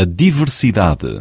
a diversidade.